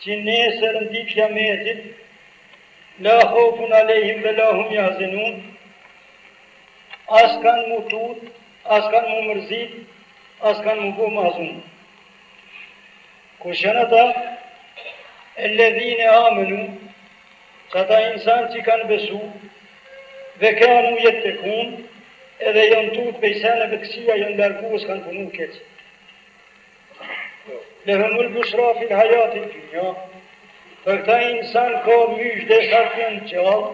Që nesër n' ditë Kijametit, la khaufun alejhim ve la hum jahzenun, as kanë mu tut, as kanë mu mërzit, as kanë mu bo mahzun. Kush janë ata? Elledhine amenu, që ata insan që kanë besu, ve kanu jettekun, edhe janë tut pej seneve të kqija janë largu, s'kanë punu keq. Lehumul bushra fil hayati dunja. Për këta insan ka myjde sa të jenë gjallë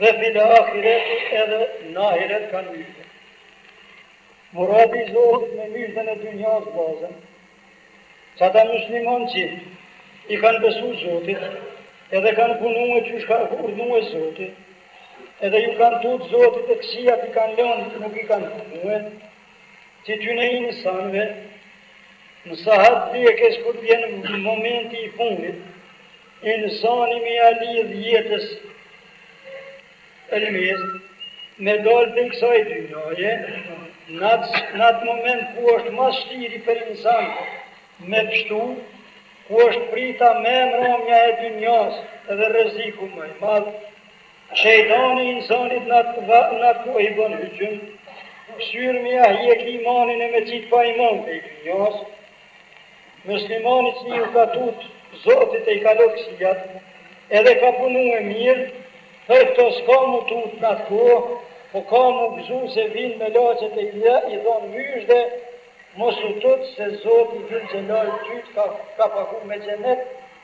ve fil ahireti edhe në ahiret kanë myjde. Muradi i Zotit me myjden e dynjas vllazën, që ata muslimon që i kanë besu Zotit, edhe kanë punue çka ka urdhnue Zoti, edhe ju kanë tut Zotit e të kqijat i kanë lënë, nuk i kanë punue, Qityne insanëve, në sahat të vdekes kur vjen momenti i fundit, insani me ja lidh jetës elmez, me dalë prej kësaj dynjaje, në atë moment ku është ma s'shtiri për insan me pështu, ku është prita ma e mramja e dynjas edhe rreziku ma i madhë, Shejtani insanit na dha na ku i bën hyqym, shyr mi ja hjek imanin e me qit pa iman te i dunjas, muslimanit si ju ka tut Zoti te i kalo kësijat, edhe ka punue mir, per kto ska mu tut nat koh, po ka mu gzu se vin me laçe te i ja i dhan myzhde, mos u tut se Zoti Dhul Xhelal ty të ka pagu me xhenet,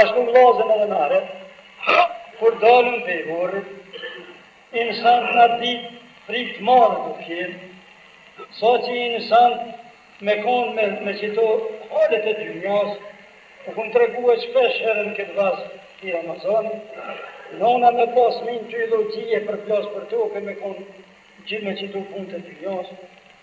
Ashtu vllazën e dhenarë, kur dalën pej vorrit, insant në atë ditë frikë të madhe ka me pasë, sa që insant me konë me, me qito halet e dynjas, u kom tregue shpesh herë në këtë vaz të Ramazanit, nona me pas fëminë te gjitë përplas për toke me konë gjithë me qito punë të dynjas,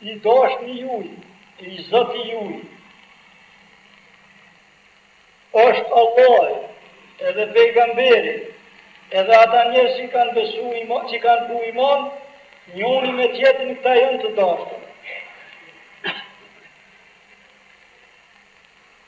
I dashtni juj, i Zoti juj është Allahi edhe pejgamberi edhe ata njerëz që kanë besu iman, që kanë bu iman, njoni me tjetrin këta janë të dashtun.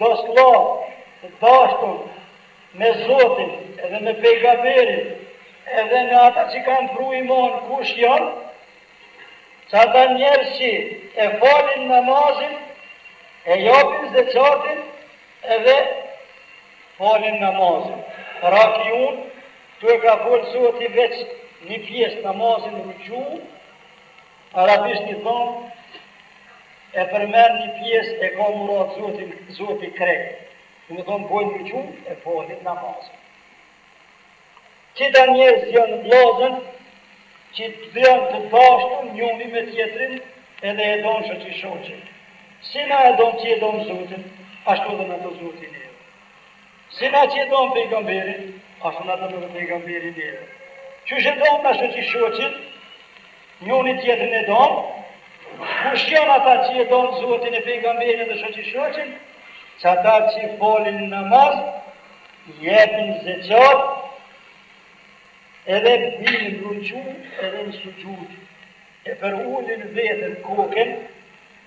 Dostlla, të dashtun, me Zotin edhe me Pejgamberin edhe me ata që kanë pru iman kush janë? Që ata njerëz që e falin namazin e japin zeqatin edhe falin namazin. Rakiun, këtu e ka fol Zoti veç një pjesë namazi rukju, Arabisht i thonë e përmend një pjesë e ka murat zoti krejt do me thonë bojnë rukju e falin namazin qita njerëz janë vllazën qita janë të dashtun njoni me tjetrin edhe e donë shoqi shoqin si na e donë që e donë zotin ashtu edhe na do zoti neve Si na që e don pejgamberin, ashtu na don dhe pejgamberi neve. Qysh e dom na shoqi shoqin, njoni tjetrin e dom, kush janë ata që e don Zotin e pejgamberin dhe shoqi shoqin, ata që e falin namaz, jepin zeqat, edhe vinë në ruku edhe në suxhud, e përulin veten kokën,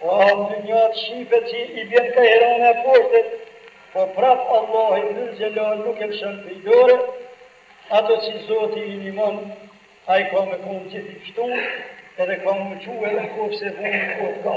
Po ama dynjaja shpesh qi i bjen kajherana e poshtet, po prap Allahi Zul Xhelal nuk e lëshon prej dore, ato qi Zoti i nimon ai ka me kon gjith i pshtur edhe ka mu que në kopse vuni kot ka.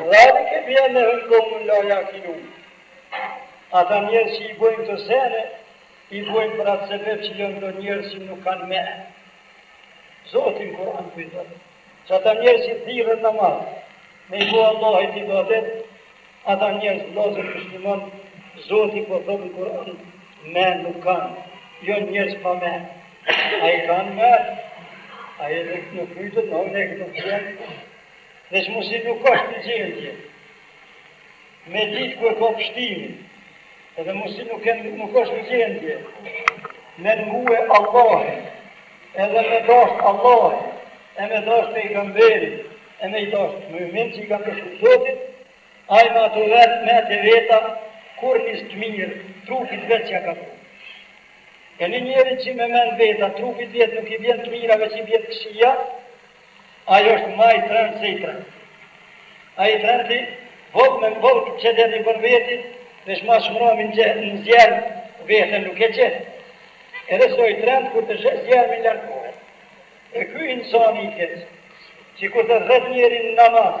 Rrani ke bjer në hyn kokën loja ki lum ata njerz që i bojn kto sene i bojn për at sebep që jon do njerz që nuk kan men Zoti në Kur'an kujton që ata njerz që thirren në namaz me i bo Allahit ibadet ata njerz vllazër musliman Zoti po thot në Kur'an men nuk kan jon njerz pa men ai kan men ai nuk nuk kujton në hojnë e këto kujton Veç masi nuk është n'gjendje me ditë kur ka pshtim, edhe masi nuk nuk është në gjendje me ngu Allahin, edhe me dashtë Allahin, e me dashtë pejgamberin, e me i dashtë muminët që i kanë besu Zotit, aj me men t'vet, me men t'veta, kurnjë të mirë, trupit vetë s'ja ka pru. E një njeri që me men t'veta, trupit vetë nuk i bjen të mira, veç i bjen të këqia, Ai është ma i trent se i trenti. Ai i trenti boll me boll që din për veti veç ma s'mramit në zjerm vehten nuk e qet. Edhe si i trent kur ta sheh zjermin largohet. E ky insani i keq qe kur të thret njeri në namaz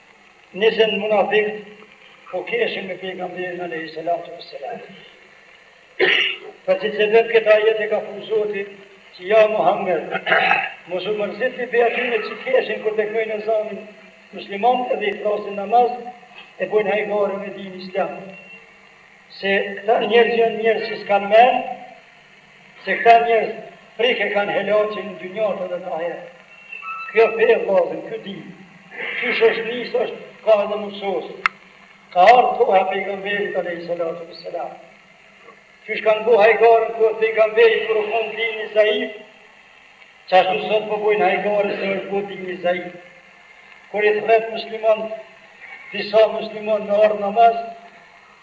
Nisen munafiqët po keshin me pejgamberin alejhi selatu ve selam. Për qat sebep këtë ajet e ka pru Zoti që ja Muhammed, mos u mërzit ti be atyne që keshin kur të kënojnë ezanin muslimant edhe i thrasin në namaz e bojnë hajgare me din islam. Se këta njerëz janë njerëz që s'kanë men, Se këta njerëz frik e kanë helaçin në dynjatë edhe në ahiret. Kjo fe vllazën ky din qysh është nisë qashtu ka edhe me u sosë. Ka ardhë koha e pejgamberit alejhi salatu ves selam. Qysh kanë bo hajgarën kohë të pejgamberit kur u konë dini zaif, qashtu sot po bojnë hajgarën se është bo dini zaif. Kur i thret muslimant disa musliman me ardhë në namaz,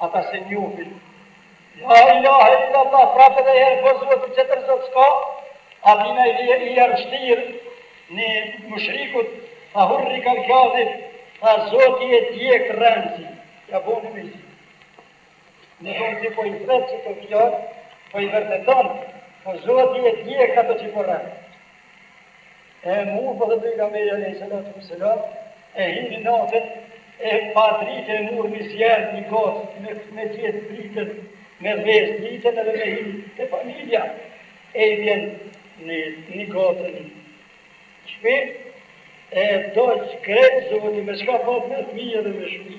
Ata se njohin La ilahe illallah prap edhe herë po zoti tjetër zot s'ka Atina i ia vështir ne mushrikut tha hurri kal kadhib tha zoti e djek rrencin ja bon me zi në fund ti po i flet qeto fjalë po i verteton po zoti e djek ato që po rren E Musa dhe Pejgamberi alejhi selatu ve selam e hini natën e pa drite e murë një zjerr një gocë me me gjet dritën me ndezë dritën edhe me hi te familja e i vjen një një gacë në shpi e dogj krejtë zoti me qka pat me fmi edhe me shpi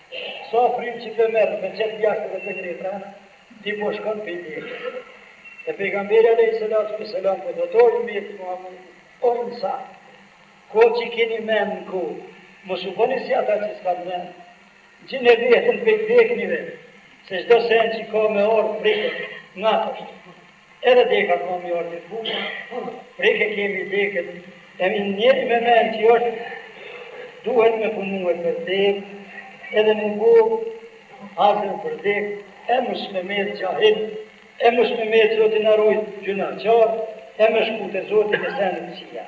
Sa frymë që të merr me qet jashtë edhe te kreta, ti po shkon pe djegë. E pejgamberi alejhi selatu ve selam po thotë o ymmeti Muhammed, o insan, ko që keni men në kry, mos u bëni si ata që s'kanë men. Hiqne veten prej djegnive, se çdo sen që ka me ardh pritet, natësh. Edhe deka ka me ardh, prit e kemi dekën, e ni njeri me menë që është, duhet me punu e për dekë, edhe mu bo hazër për dekë, e mos me met xhahil, e mos me met zoti na rujt gjynahqarë, e me shku te zoti me sene të kqija.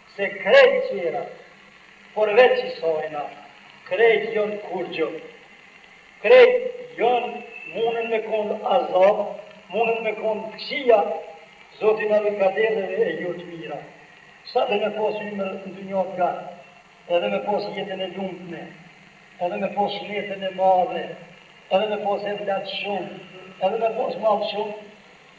Se krejt tjera, përveç qisajna, krejt jon kurgjë. Krejt jon munden me kon azap, munden me kon kqija, Zoti na rikadereve e jo t'mira. Sado me pas ymër n'dynja t'gatë, edhe me pas jeten e lumtne, edhe me pas shneten e madhe, edhe me pas evlat shumë, edhe me pas mall shumë,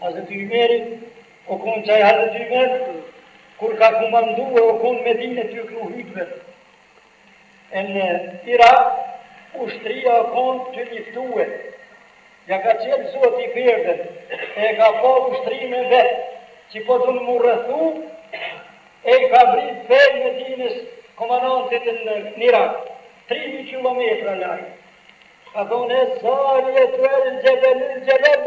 Hazreti Ymeri, o konë qaj Hazreti Ymeri, kur ka komandue o konë n'Medine ty kënu hytbe, e në Irak, ushtria o konë ty liftue, ja ka qel zoti perden, e ka pa ushtrinë e vetë, që po tenë me u rrethu, e i ka britë prej Medinës komandantit e në Irak, 3.000 km larg, ka thonë ja Sarije tel xhebel xhebel,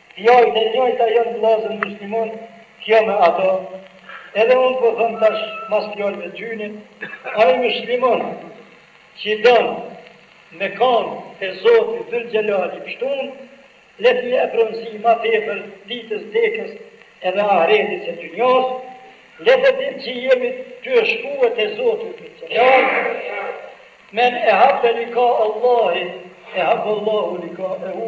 Jo të njejta jon vllazën musliman kjo me ato edhe un po them tash mas fjalëve tyne ai musliman qi don me kan te zoti dhul xhelali pshtun le t'i jep rëndësi ma tepër ditës dekës edhe ahretit se dynjas le te din qi jemi tye shkue te zoti dhul xhelali men ehabbe likaallahi ehabb allahu likaehu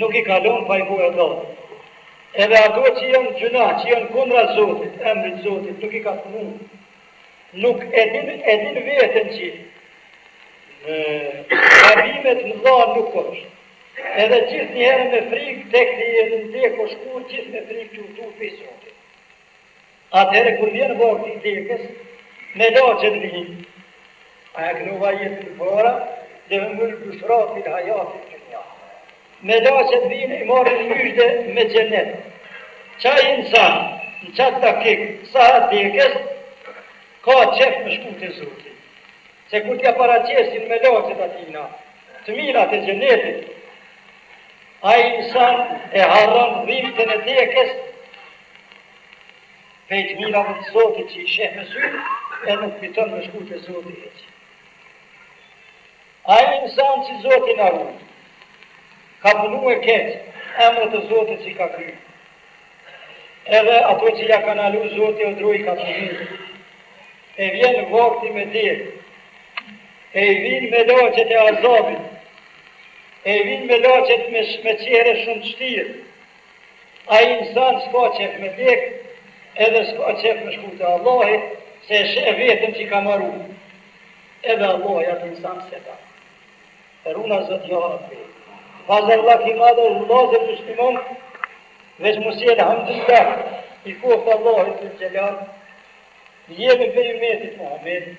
Nuk i kalon pa i bo edhe. Edhe ato që janë gjynah, që janë kundra Zotit, emrit Zotit, nuk i ka punu. Nuk, e din veten që gabimet mëdha nuk është. Edhe gjithë njëherë me frikë, tek jet edhe te ka shku, gjithë me frikë që u tut pej Zotit. Atëherë kur vjen vakti i vdekjes, melaqet vijnë. Aj e këndova ajetin përpara, lehumul bushra fil hayati dunya. Melaqet vijnë i marrin myzhde me xhenet. Qaj insan, në qat dakik, sahat vdekjes, ka qef me shku te Zoti. Se kur t'ja paraqesin melaqet atina, të mirat e xhenetit, ai insan e harron dhimbten e vdekjes, Prej të mirave Zotit që i sheh me sy, e nuk kujton me shku te Zoti hiq. Ai insan që Zoti na ruaj, ka punu e keq, emret e Zotit s'i ka kry. Edhe ato që ja ka nalu Zoti gjithë i ka punu. E vjen vakti me dekë, e i vinë melaqet e azabit, e i vinë melaqet me, me çehre shumë të shtirë, Ai insan ska qef me dek edhe ska qef me shku te Allahi se e sheh veten qi ka maru edhe Allahi at insan se do runa zot ja rabbi vazi llaf i madh është vllazër musliman veç nasi elhamdulilah i koftë Allahit dhul xhelal jemi prej umetit Muhammedit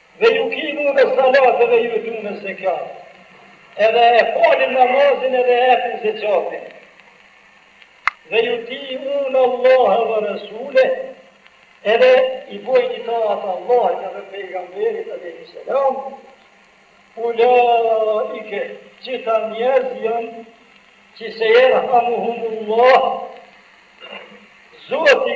Ve jukimunes salate ve ju'tunez zekat, edhe e falin namazin edhe e jepin zekatin, ve juti'unallahe ve resuleh, edhe i bojnë itaat Allahit edhe pejgamberit alejhi selam, ulaike, qita njerëz janë, që sejerhamuhumullah, zoti,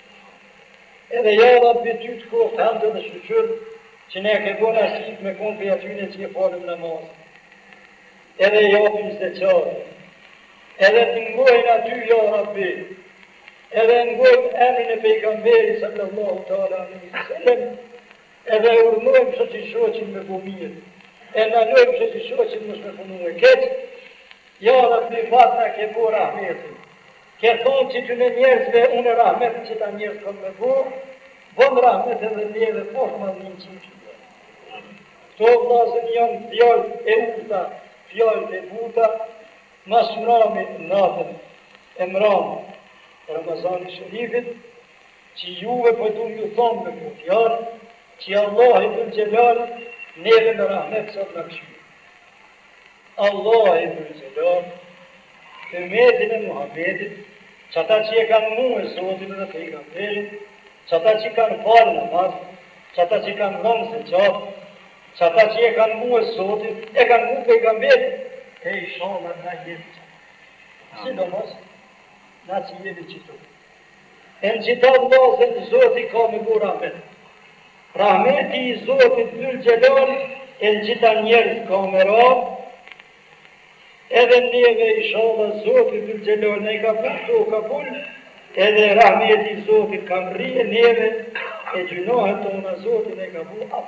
Edhe ja Rabbi ty të koftë hamd edhe shyqyr që na e ke bo nasip me kon prej atyne që e falëm namazin edhe e japim zeqatin edhe të ngojmë ty ja Rabbi edhe ngojmë emrin e pejgamberit sallallahu ta'ala alaihi sallam edhe urdhnojmë shoqi-shoqin me bo mirë e nalojmë shoqi-shoqin mos me punu e keq ja Rabbi vad na ke bo rahmetin Ke thonë qe qityne njerzve une rahmet qita njerz kom me bo bom rahmet edhe neve paf mallin qim qyve kto vllazën jon fjal e urta fjal te buta mas mrami naten e mram ramazan i sherifit qi juve po dum ju thom me kto fjal qi allahi dhul xhelal neve me rahmet sot na kqyr Allahi dhul xhelal të umetit e Muhamedit qata që e kanë mue Zotin edhe pejgamberin qata që kanë falë namaz qata që kanë dhënë zeqat qata që e kanë mue Zotin e kanë mue pejgamberin e ishalla na jemi qata si do mos na që jemi qitu E n'qita vllazën Zoti ka me bo rahmet Rahmeti i Zotit Dhul Xhelal e n'qita njerëz ka me ra Edhe neve ishalla Zoti Dhul Xhelal na i ka bo këto kabul Edhe rahmeti i Zotit ka me rri neve e gjynahet tona Zoti na i ka bo af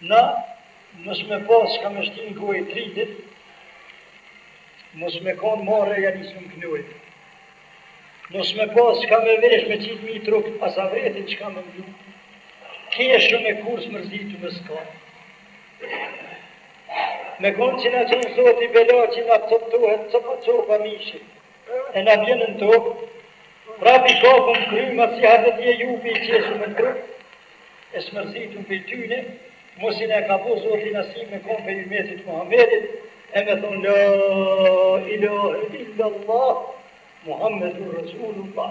Na mos me pas çka me shti n'gojë trillit, mos me kon marre ja nisëm knojë. Mos me pas çka me veshë me qitë mi trup as avretin çka me mlu. Keshum e kurrë s'mërzitu me s'ka. Me kon që na qon zoti bela që na coptohet copa copa mishi. E na bjen n'tokë Prap i kapëm krymat si hardhëtie jupi i qeshur nën trup E s'mërziten prej tyne Masi na ka bo Zoti nasip me kon prej ymetit Muhammedit E me thon la ilahe illallah Muhammedur Rasulullah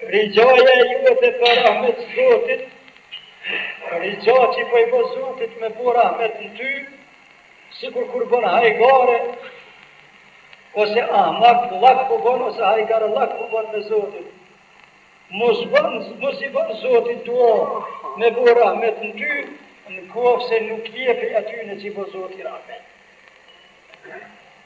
Rigjaja e juet e per Ahmet Zotit Rigja qi po i bo Zotit me bo Rahmet në ty Sikur kur bon hajgare Ose ahmak lak po bon ose hajgare lak po bon me Zotit Mos bon, mos i bon Zotit dua me bo Rahmet në ty Në kofë se nuk jepi atyne qi bo Zotit Rahmet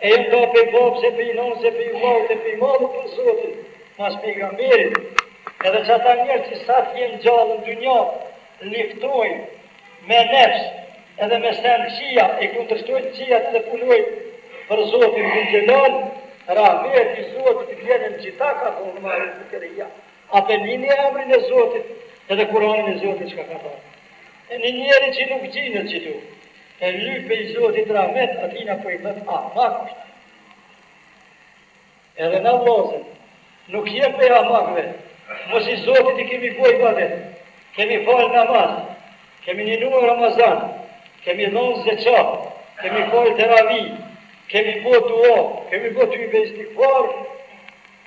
E dun prej babës e prej nënës e prej vllaut e prej mallit Zotin pas pejgamberin edhe që ata njerëz që sa të jenë gjallë në dynja liftojnë me nefs edhe me sene t'këqija e kundërshtojnë të këqijat edhe punojnë për Zotin Dhul Xhelal rahmet i Zotit i vjen në qita ka thonë ma e zikërija a të njini emrin e Zotit edhe kuranin e Zotit çka ka thonë e një njeri që nuk gjindet qitu E lyp prej zotit rahmet atina po i thot ahmak edhe na vllazën nuk jem prej ahmakëve masi zotit i kemi bo ibadet kemi fal namaz kemi ninue ramazan kemi dhon zeqat kemi fal teravi kemi bo dua kemi bo tybe istikfar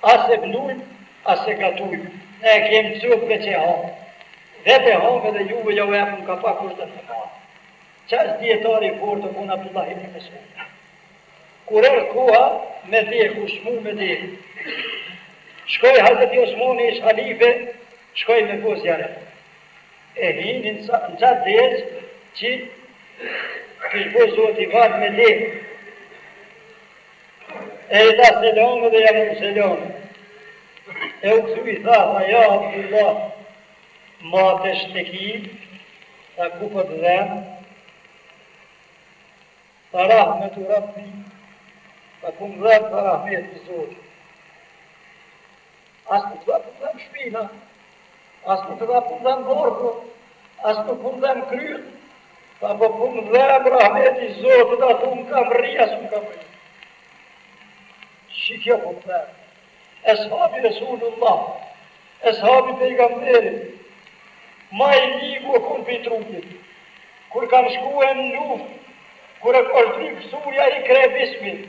As e blujmë, as e gatujmë, ne e kemë zgjuar veç e hamë. Vetë e hamë edhe juve ja u japim kapak kush don të marrë. Qaq dijetari i fortë u bën Abdullah ibn Mesud. Kur erdh koha me dekë u smu me dekë. Shkoi Hazreti Osmani ish halife, shkoi me bo zijaret. E hini në qat dekik që kish bo Zoti vakt me dekë. E i dha selam edhe ia mur selam. E u këthu i tha, tha ja, Abdullah, ma teshteki, tha ku po të dhemb, tha rahmetu rabbi, tha ku më dhemb, tha rahmet i Zotit. As nuk tha po m'dhem shpina, as nuk tha po m'dhem borku, as nuk po m'dhem kryt, tha po m'dhem rahmeti Zotit a thu ku kam rri, as ku kam rri. Qikjo po m'dhem, eshabi Resulullah, eshabi pejgamberit, ma i ligu e kon prej trupit, kur kanë shku në luft, kur e ka knu surja i kre bismit,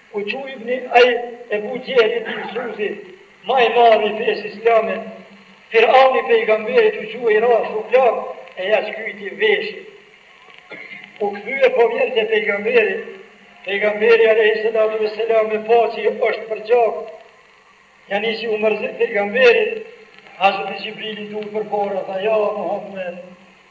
U çu ibni ai Ebu Xhehlin dinsuzi ma i madh i fesë islame, Firauni pejgamberit u çu e ja rrasi shuplak e ja çkyti veshin. U kthye po vjen te pejgamberi, pejgamberi alejhi selatu ve selam e pa që i është për gjak, ja nisi u mërzit pejgamberi, Hazreti Xhibrili dul përpara tha ja Muhammed,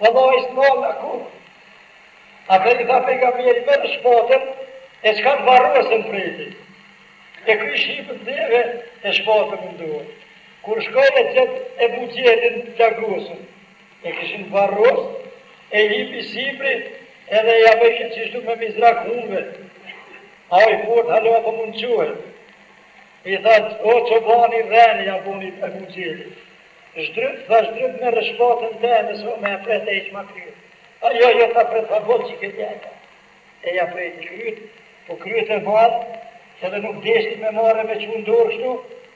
Valla ai s'ka laku. Atëherë i tha pejgamberi merr shpatën e shko n'varrosën prej tij. E ky shyp n'dheve e shpatën në dorë. Kur shkoi e gjet Ebu Xhehlin t'plagosun. E kishin varros e hipi sipri edhe ja bëjke qishtu me mizrak hunve. Ai fort hala po mundohet. I tha o çobani rreni ja boni Ebu Xhehlit. Zhdryp tha zhdryp merre shpatën te e mëso me e pre te hiq ma kryt ajo jo ta pre tha boll qikjo djajka e ja prejti kryt po kryt e madh edhe nuk deshti me marr e me çu ndorë kshtu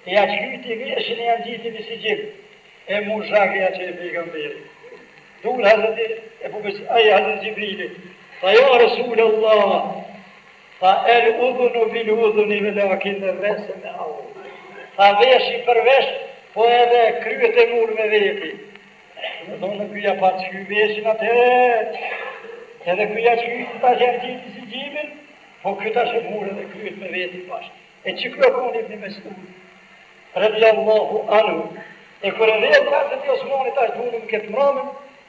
e ja çkyti veshin e ja ngjiti me sixhim e mur zhag ja çoi te pejgamberi dul hazreti e bubes aje hazreti Xhibrili tha ja resul Allah Tha el udhunu bil udhuni ve lakin er rese me au tha veshi për vesh po edhe kryet e mur me veti me thon ky ja pa çky veshin atere edhe ky ja çky ta ja ngjiti sixhimin po ky tash e mur edhe kryet me veti bash e qeky a kon ibn mesud radiallahu anhu e kur erdh hazreti Osmoni ashtë dhulum këtë t'mramën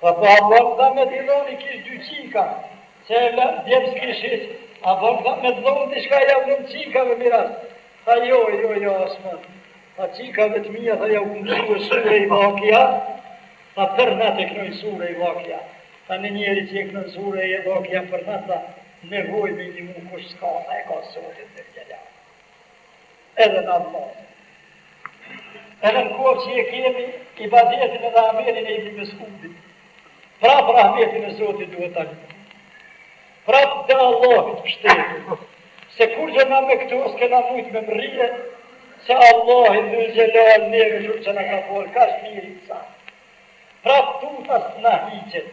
Po po a bon tha me dhon ai kish dy qika se djem s'kish hiq a bon tha me dhon diçka jau len qikave miras tha jo jo jo Osmon tha qikave të mia tha jau kom msue sure i vakija tha per nat e knoj sure i vakija tha një njeri qe knon sure e vakija per nat tha nevoj me i nimue kush ska tha e ka zotin dhul xhela. edhe na. Edhe n'koftë që e kemi ibadetin edhe amelin e Ibn Mesudit, prapë rahmetin e Zotit duhet ta lypim. Prapë te Allahu t'pshtetemi, se kurrgja na me këto s'kena mujt me mrije, se Allahi dhul xhelal neve shumë që na ka fal, kaq mirësia. Prapë tuta s'na hiqet,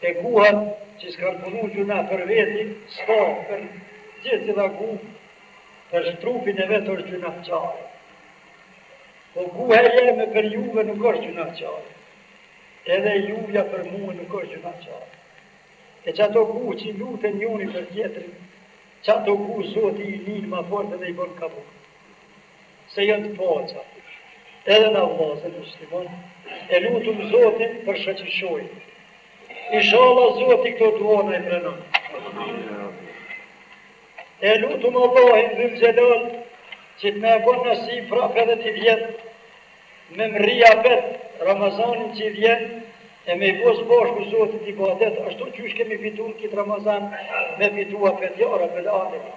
E guhat që skan punu gjyna për veti ska për gjithcila gu për trupin e vet është gjynafqare po guha jeme për juve nuk është gjynafqare edhe e juja për mue nuk është gjynafqare e qato guh që i luten njoni për tjetrin qato guh zoti i nin ma fort edhe i bon kabul se jan të paqa edhe na vllazën musliman e lutum zotin për shoqishojn ishalla zoti këto duana i pranon e lutum Allahin dhul xhelal që të me e bon nasip prap edhe n'vjet me mrri apet Ramazanin që i vjen e me i bo s'bashku zotit ibadet ashtu qysh kemi fitu këtë Ramazan me fitu apet ja rabel alemin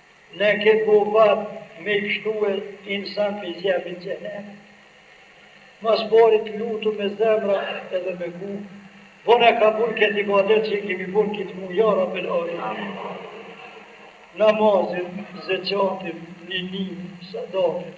Na ke bo vad me i pshtue insant pi zjarrit xhehenem mos bori të lutu me zemra edhe me gu bona kabul ketë ibadet që i kemi bo në kitë muj ja rabel alemin namazin zeqatin nininë sadakin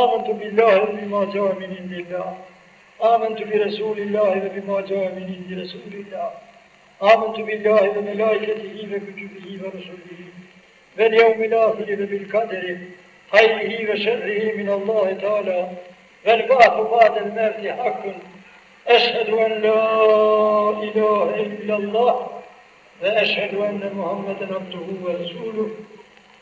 آمنت بالله وبما جاء من عند الله آمنت برسول الله وبما جاء من عند رسول الله آمنت بالله وملائكته وكتبه ورسله واليوم الآخر وبالقدر خيره وشره من الله تعالى والبعث بعد الموت حق أشهد أن لا إله إلا الله وأشهد أن محمدا عبده ورسوله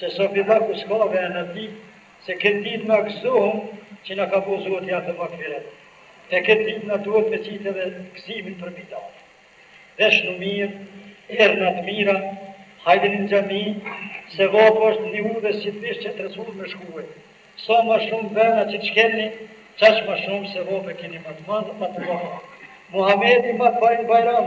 Se sa billaku ska vehë në dit se kët dit na gëzohëm që na ka bo zoti atë magfiret dhe kët dit na duhet me qit edhe gëzimin për bidat veshnu mir er na të mira hajdeni në xhami sevapu është ni udhës që të vish tjetrës udh me shkue sa ma shum vena që të shkelni qaq ma shum sevap e kini ma të madh apo ma pak Muhamedi ma të bajn bajram.